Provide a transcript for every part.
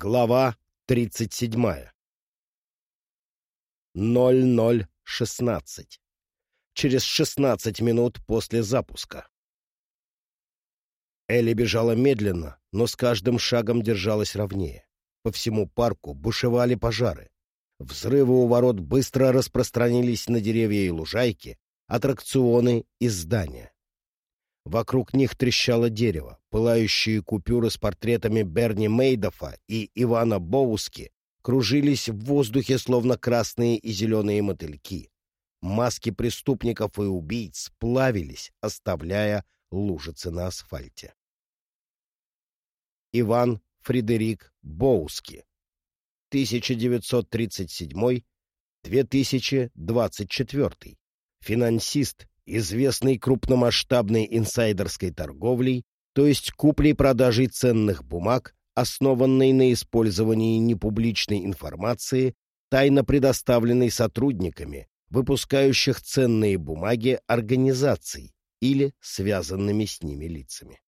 Глава 37. 0016. Через 16 минут после запуска. Элли бежала медленно, но с каждым шагом держалась ровнее. По всему парку бушевали пожары. Взрывы у ворот быстро распространились на деревья и лужайки, аттракционы и здания. Вокруг них трещало дерево. Пылающие купюры с портретами Берни Мейдофа и Ивана Боуски кружились в воздухе, словно красные и зеленые мотыльки. Маски преступников и убийц плавились, оставляя лужицы на асфальте. Иван Фредерик Боуски 1937-2024 Финансист, известный крупномасштабной инсайдерской торговлей, то есть куплей-продажей ценных бумаг, основанной на использовании непубличной информации, тайно предоставленной сотрудниками, выпускающих ценные бумаги организаций или связанными с ними лицами.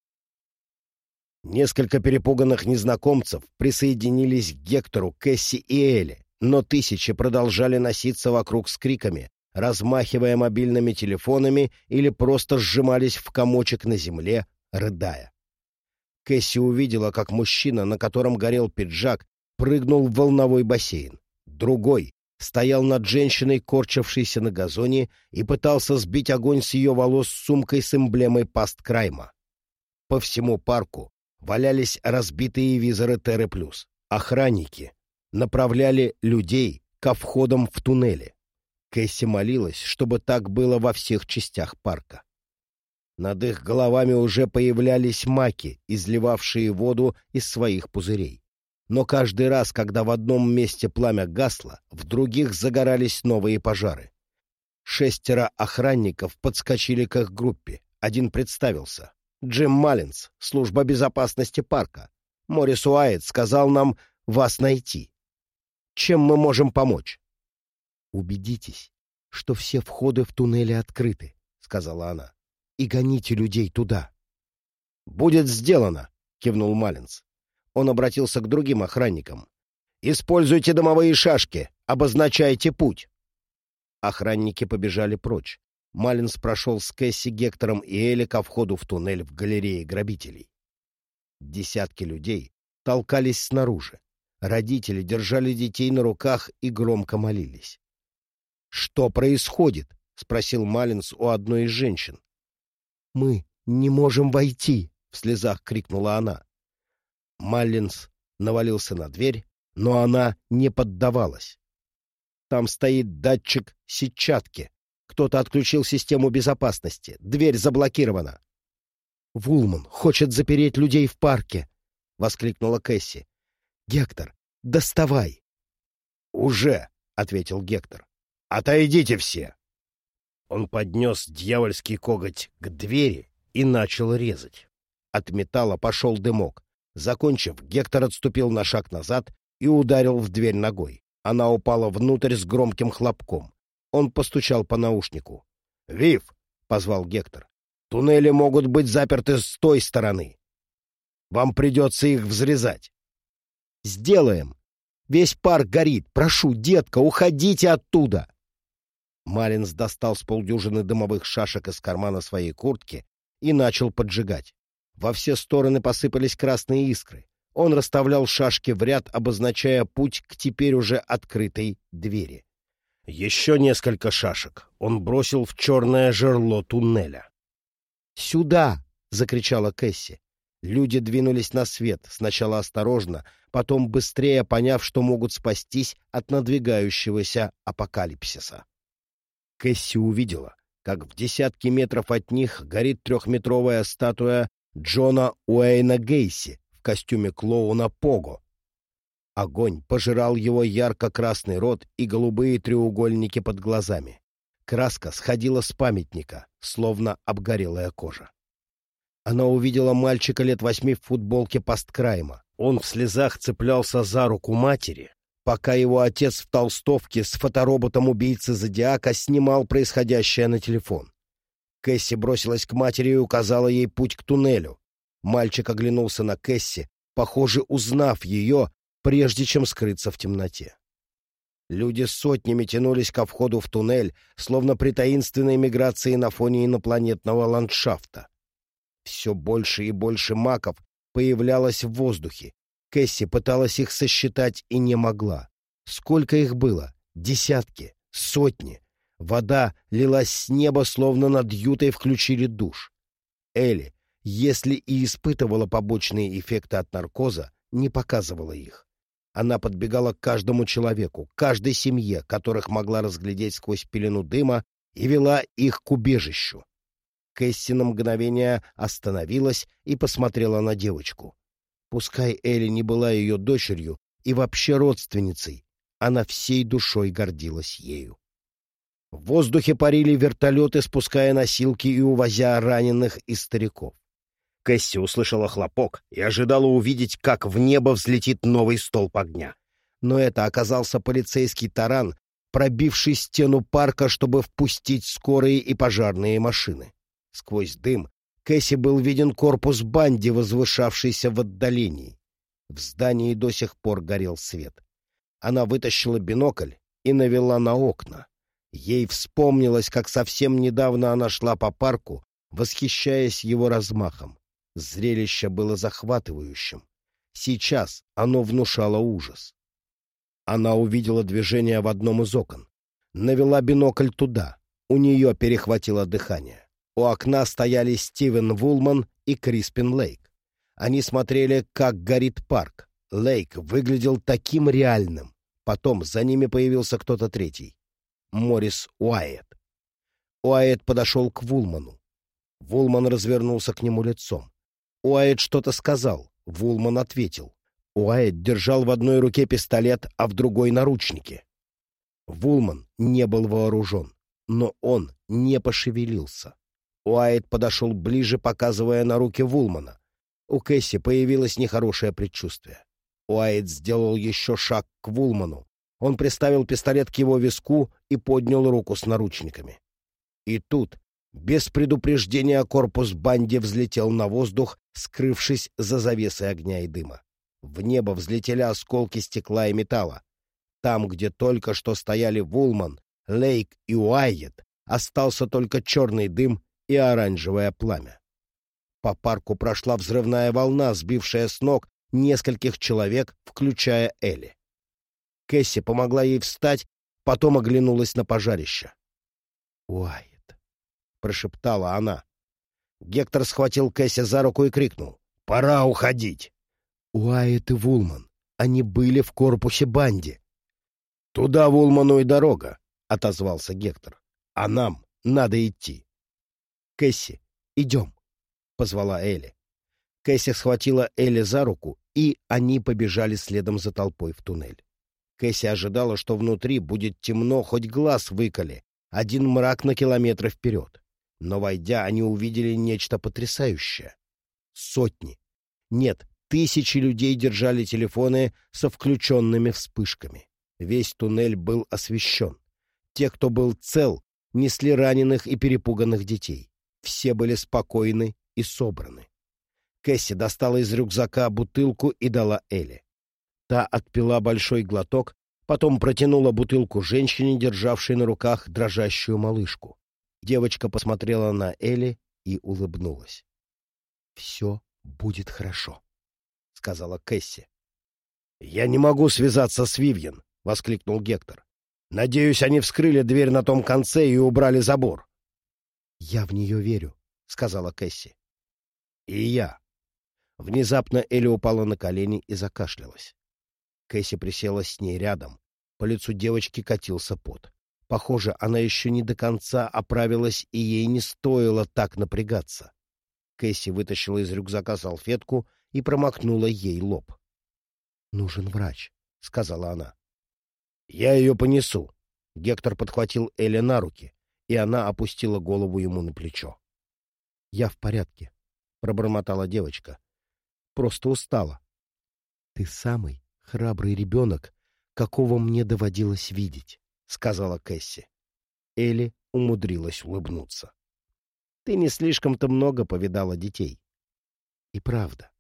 Несколько перепуганных незнакомцев присоединились к Гектору, Кэсси и Элли, но тысячи продолжали носиться вокруг с криками размахивая мобильными телефонами или просто сжимались в комочек на земле, рыдая. Кэсси увидела, как мужчина, на котором горел пиджак, прыгнул в волновой бассейн. Другой стоял над женщиной, корчившейся на газоне, и пытался сбить огонь с ее волос сумкой с эмблемой пасткрайма. По всему парку валялись разбитые визоры Терры Плюс. Охранники направляли людей ко входам в туннели. Кэсси молилась, чтобы так было во всех частях парка. Над их головами уже появлялись маки, изливавшие воду из своих пузырей. Но каждый раз, когда в одном месте пламя гасло, в других загорались новые пожары. Шестеро охранников подскочили к их группе. Один представился. Джим Маллинс, служба безопасности парка. Морис Уайт сказал нам вас найти. Чем мы можем помочь? «Убедитесь, что все входы в туннели открыты», — сказала она, — «и гоните людей туда». «Будет сделано», — кивнул Малинс. Он обратился к другим охранникам. «Используйте домовые шашки, обозначайте путь». Охранники побежали прочь. Малинс прошел с Кэсси, Гектором и Эли ко входу в туннель в галерее грабителей. Десятки людей толкались снаружи. Родители держали детей на руках и громко молились. «Что происходит?» — спросил Малинс у одной из женщин. «Мы не можем войти!» — в слезах крикнула она. Маллинс навалился на дверь, но она не поддавалась. Там стоит датчик сетчатки. Кто-то отключил систему безопасности. Дверь заблокирована. «Вулман хочет запереть людей в парке!» — воскликнула Кэсси. «Гектор, доставай!» «Уже!» — ответил Гектор. «Отойдите все!» Он поднес дьявольский коготь к двери и начал резать. От металла пошел дымок. Закончив, Гектор отступил на шаг назад и ударил в дверь ногой. Она упала внутрь с громким хлопком. Он постучал по наушнику. «Вив!» — позвал Гектор. «Туннели могут быть заперты с той стороны. Вам придется их взрезать». «Сделаем! Весь парк горит! Прошу, детка, уходите оттуда!» Малинс достал с полдюжины дымовых шашек из кармана своей куртки и начал поджигать. Во все стороны посыпались красные искры. Он расставлял шашки в ряд, обозначая путь к теперь уже открытой двери. Еще несколько шашек он бросил в черное жерло туннеля. «Сюда!» — закричала Кэсси. Люди двинулись на свет, сначала осторожно, потом быстрее, поняв, что могут спастись от надвигающегося апокалипсиса. Кэсси увидела, как в десятки метров от них горит трехметровая статуя Джона Уэйна Гейси в костюме клоуна Пого. Огонь пожирал его ярко-красный рот и голубые треугольники под глазами. Краска сходила с памятника, словно обгорелая кожа. Она увидела мальчика лет восьми в футболке посткрайма. Он в слезах цеплялся за руку матери, пока его отец в толстовке с фотороботом убийцы Зодиака снимал происходящее на телефон. Кэсси бросилась к матери и указала ей путь к туннелю. Мальчик оглянулся на Кэсси, похоже, узнав ее, прежде чем скрыться в темноте. Люди сотнями тянулись ко входу в туннель, словно при таинственной миграции на фоне инопланетного ландшафта. Все больше и больше маков появлялось в воздухе. Кэсси пыталась их сосчитать и не могла. Сколько их было? Десятки, сотни. Вода лилась с неба, словно над ютой включили душ. Элли, если и испытывала побочные эффекты от наркоза, не показывала их. Она подбегала к каждому человеку, каждой семье, которых могла разглядеть сквозь пелену дыма, и вела их к убежищу. Кэсси на мгновение остановилась и посмотрела на девочку. Пускай Элли не была ее дочерью и вообще родственницей, она всей душой гордилась ею. В воздухе парили вертолеты, спуская носилки и увозя раненых и стариков. Кэсси услышала хлопок и ожидала увидеть, как в небо взлетит новый столб огня. Но это оказался полицейский таран, пробивший стену парка, чтобы впустить скорые и пожарные машины. Сквозь дым Кэсси был виден корпус банди, возвышавшийся в отдалении. В здании до сих пор горел свет. Она вытащила бинокль и навела на окна. Ей вспомнилось, как совсем недавно она шла по парку, восхищаясь его размахом. Зрелище было захватывающим. Сейчас оно внушало ужас. Она увидела движение в одном из окон. Навела бинокль туда. У нее перехватило дыхание. У окна стояли Стивен Вулман и Криспин Лейк. Они смотрели, как горит парк. Лейк выглядел таким реальным. Потом за ними появился кто-то третий. Морис Уайет. Уайет подошел к Вулману. Вулман развернулся к нему лицом. Уайт что-то сказал. Вулман ответил. Уайт держал в одной руке пистолет, а в другой — наручники. Вулман не был вооружен, но он не пошевелился. Уайт подошел ближе, показывая на руки Вулмана. У Кэсси появилось нехорошее предчувствие. Уайт сделал еще шаг к Вулману. Он приставил пистолет к его виску и поднял руку с наручниками. И тут без предупреждения корпус банди взлетел на воздух, скрывшись за завесой огня и дыма. В небо взлетели осколки стекла и металла. Там, где только что стояли Вулман, Лейк и Уайет, остался только черный дым и оранжевое пламя. По парку прошла взрывная волна, сбившая с ног нескольких человек, включая Элли. Кэсси помогла ей встать, потом оглянулась на пожарище. «Уай, — прошептала она. Гектор схватил Кэсси за руку и крикнул. «Пора уходить!» Уайт и Вулман. Они были в корпусе банди. «Туда Вулману и дорога», — отозвался Гектор. «А нам надо идти». «Кэсси, идем», — позвала Элли. Кэсси схватила Элли за руку, и они побежали следом за толпой в туннель. Кэсси ожидала, что внутри будет темно, хоть глаз выколи, один мрак на километры вперед. Но, войдя, они увидели нечто потрясающее. Сотни. Нет, тысячи людей держали телефоны со включенными вспышками. Весь туннель был освещен. Те, кто был цел, несли раненых и перепуганных детей. Все были спокойны и собраны. Кэсси достала из рюкзака бутылку и дала Элли. Та отпила большой глоток, потом протянула бутылку женщине, державшей на руках дрожащую малышку. Девочка посмотрела на Элли и улыбнулась. — Все будет хорошо, — сказала Кэсси. — Я не могу связаться с Вивьен, — воскликнул Гектор. — Надеюсь, они вскрыли дверь на том конце и убрали забор. — Я в нее верю, — сказала Кэсси. — И я. Внезапно Элли упала на колени и закашлялась. Кэсси присела с ней рядом. По лицу девочки катился пот. Похоже, она еще не до конца оправилась, и ей не стоило так напрягаться. Кэсси вытащила из рюкзака салфетку и промокнула ей лоб. — Нужен врач, — сказала она. — Я ее понесу. Гектор подхватил Эля на руки, и она опустила голову ему на плечо. — Я в порядке, — пробормотала девочка. — Просто устала. — Ты самый храбрый ребенок, какого мне доводилось видеть. — сказала Кэсси. Элли умудрилась улыбнуться. — Ты не слишком-то много повидала детей. — И правда.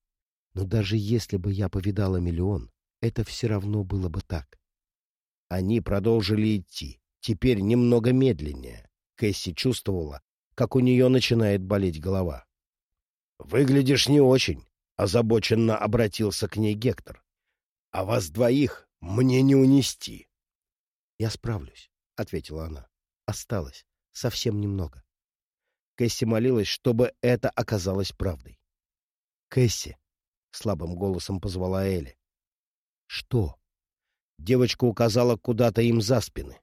Но даже если бы я повидала миллион, это все равно было бы так. Они продолжили идти, теперь немного медленнее. Кэсси чувствовала, как у нее начинает болеть голова. «Выглядишь не очень», — озабоченно обратился к ней Гектор. «А вас двоих мне не унести». «Я справлюсь», — ответила она. «Осталось совсем немного». Кэсси молилась, чтобы это оказалось правдой. «Кэсси!» — слабым голосом позвала Элли. «Что?» Девочка указала куда-то им за спины.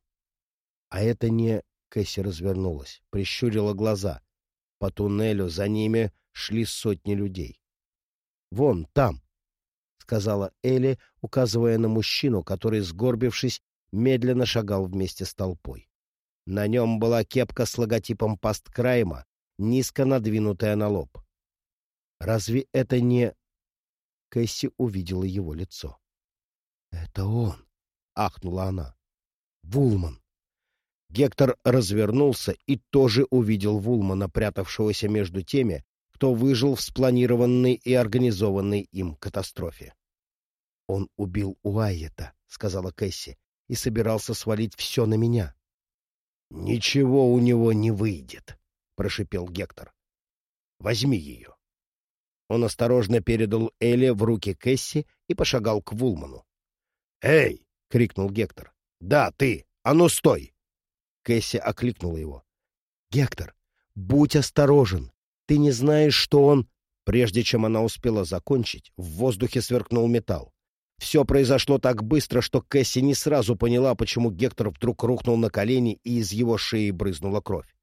«А это не...» — Кэсси развернулась, прищурила глаза. По туннелю за ними шли сотни людей. «Вон, там!» — сказала Элли, указывая на мужчину, который, сгорбившись, медленно шагал вместе с толпой. На нем была кепка с логотипом пасткрайма, низко надвинутая на лоб. Разве это не... Кэсси увидела его лицо. — Это он! — ахнула она. — Вулман! Гектор развернулся и тоже увидел Вулмана, прятавшегося между теми, кто выжил в спланированной и организованной им катастрофе. — Он убил Уайета, — сказала Кэсси, — и собирался свалить все на меня. — Ничего у него не выйдет, — прошипел Гектор. — Возьми ее. Он осторожно передал Элли в руки Кэсси и пошагал к Вулману. «Эй!» — крикнул Гектор. «Да, ты! А ну стой!» Кэсси окликнула его. «Гектор, будь осторожен! Ты не знаешь, что он...» Прежде чем она успела закончить, в воздухе сверкнул металл. Все произошло так быстро, что Кэсси не сразу поняла, почему Гектор вдруг рухнул на колени, и из его шеи брызнула кровь.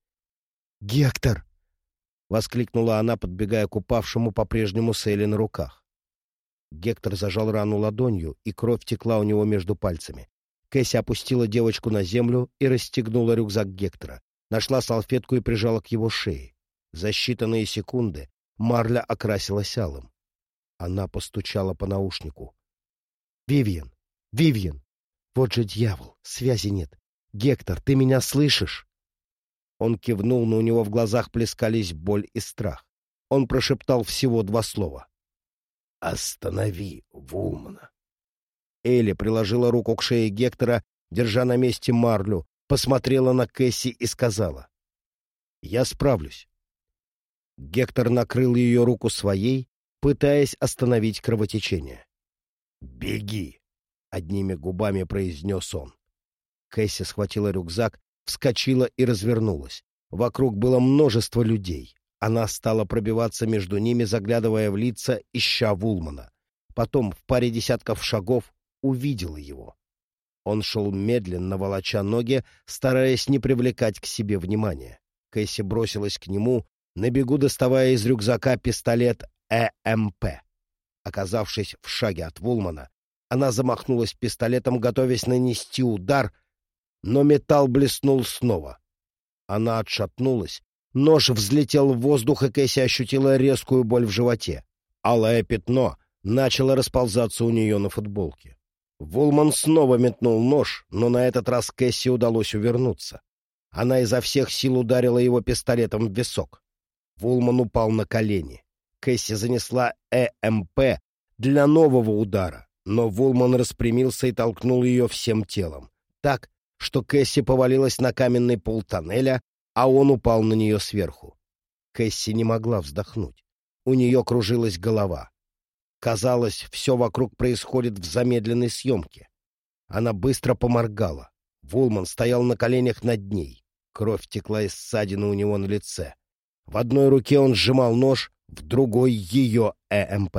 «Гектор!» — воскликнула она, подбегая к упавшему по-прежнему Сейли на руках. Гектор зажал рану ладонью, и кровь текла у него между пальцами. Кэсси опустила девочку на землю и расстегнула рюкзак Гектора, нашла салфетку и прижала к его шее. За считанные секунды марля окрасилась алым. Она постучала по наушнику. «Вивьен! Вивьен! Вот же дьявол! Связи нет! Гектор, ты меня слышишь?» Он кивнул, но у него в глазах плескались боль и страх. Он прошептал всего два слова. «Останови Вулмана!» Элли приложила руку к шее Гектора, держа на месте марлю, посмотрела на Кэсси и сказала. «Я справлюсь». Гектор накрыл ее руку своей, пытаясь остановить кровотечение. «Беги!» — одними губами произнес он. Кэсси схватила рюкзак, вскочила и развернулась. Вокруг было множество людей. Она стала пробиваться между ними, заглядывая в лица, ища Вулмана. Потом, в паре десятков шагов, увидела его. Он шел медленно, волоча ноги, стараясь не привлекать к себе внимания. Кэсси бросилась к нему, на бегу доставая из рюкзака пистолет ЭМП. Оказавшись в шаге от Вулмана, она замахнулась пистолетом, готовясь нанести удар — но металл блеснул снова. Она отшатнулась. Нож взлетел в воздух, и Кэсси ощутила резкую боль в животе. Алое пятно начало расползаться у нее на футболке. Вулман снова метнул нож, но на этот раз Кэсси удалось увернуться. Она изо всех сил ударила его пистолетом в висок. Вулман упал на колени. Кэсси занесла ЭМП для нового удара, но Вулман распрямился и толкнул ее всем телом. Так, что Кэсси повалилась на каменный пол тоннеля, а он упал на нее сверху. Кэсси не могла вздохнуть. У нее кружилась голова. Казалось, все вокруг происходит в замедленной съемке. Она быстро поморгала. Вулман стоял на коленях над ней. Кровь текла из ссадины у него на лице. В одной руке он сжимал нож, в другой — ее ЭМП.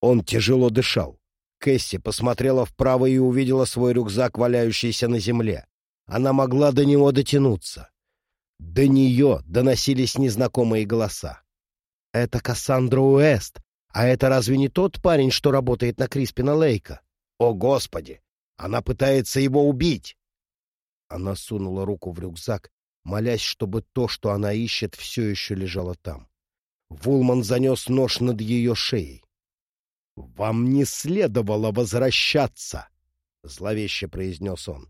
Он тяжело дышал. Кэсси посмотрела вправо и увидела свой рюкзак, валяющийся на земле. Она могла до него дотянуться. До нее доносились незнакомые голоса. «Это Кассандра Уэст. А это разве не тот парень, что работает на Криспина Лейка? О, Господи! Она пытается его убить!» Она сунула руку в рюкзак, молясь, чтобы то, что она ищет, все еще лежало там. Вулман занес нож над ее шеей. «Вам не следовало возвращаться!» — зловеще произнес он.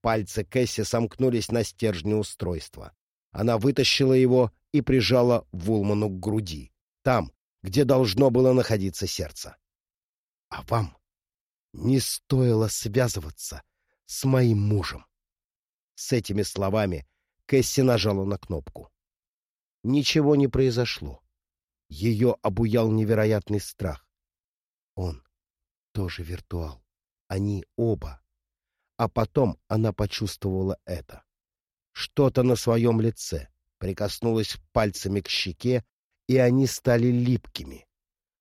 Пальцы Кэсси сомкнулись на стержне устройства. Она вытащила его и прижала Вулману к груди, там, где должно было находиться сердце. — А вам не стоило связываться с моим мужем. С этими словами Кэсси нажала на кнопку. Ничего не произошло. Ее обуял невероятный страх. Он тоже виртуал. Они оба. А потом она почувствовала это. Что-то на своем лице прикоснулось пальцами к щеке, и они стали липкими.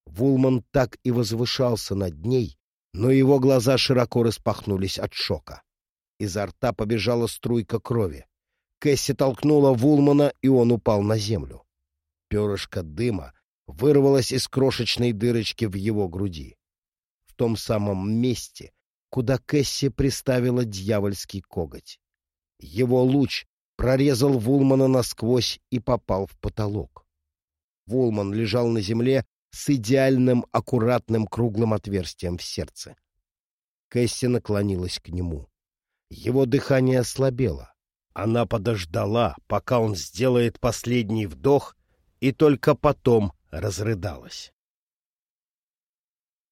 Вулман так и возвышался над ней, но его глаза широко распахнулись от шока. Изо рта побежала струйка крови. Кэсси толкнула Вулмана, и он упал на землю. Перышко дыма вырвалось из крошечной дырочки в его груди. В том самом месте, куда Кэсси приставила дьявольский коготь. Его луч прорезал Вулмана насквозь и попал в потолок. Вулман лежал на земле с идеальным аккуратным круглым отверстием в сердце. Кэсси наклонилась к нему. Его дыхание ослабело. Она подождала, пока он сделает последний вдох, и только потом разрыдалась.